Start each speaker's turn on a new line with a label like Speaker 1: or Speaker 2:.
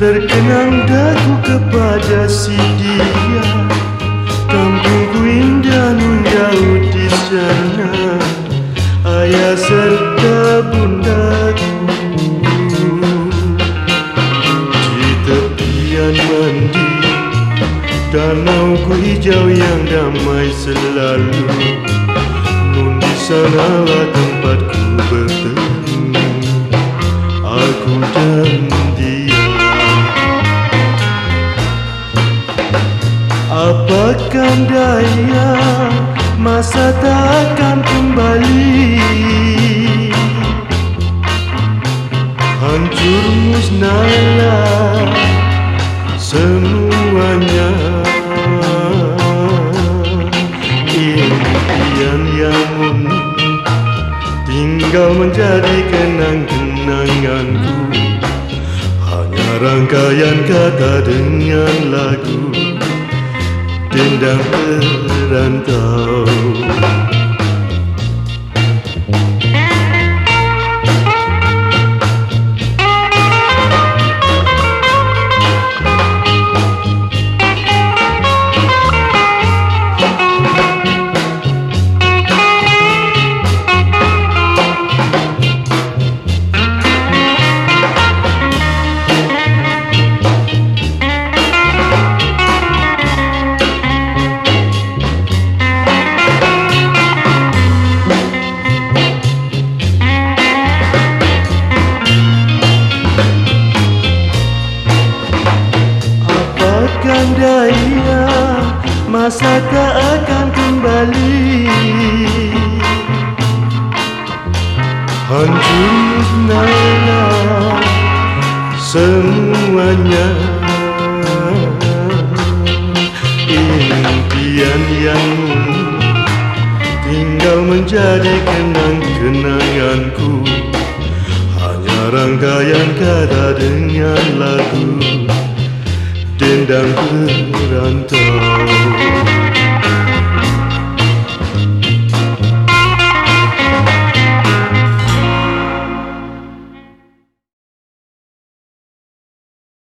Speaker 1: Terkenang daku kepada si dia. Kampungku indah nun jauh di sana Ayah serta bundaku. Di tepian mandi Danau ku hijau yang damai selalu. Nun di sanalah tempatku Apakah daya Masa takkan kembali? Hancur musnahlah Semuanya. Impian yang Tinggal menjadi kenang-kenanganku. Hanya rangkaian kata dengan lagu Dendam perantau masa tak akan kembali. Hancur musnahlah semuanya. Impian yang tinggal menjadi kenang-kenanganku Hanya rangkaian kata dengan lagu. Dendam perantau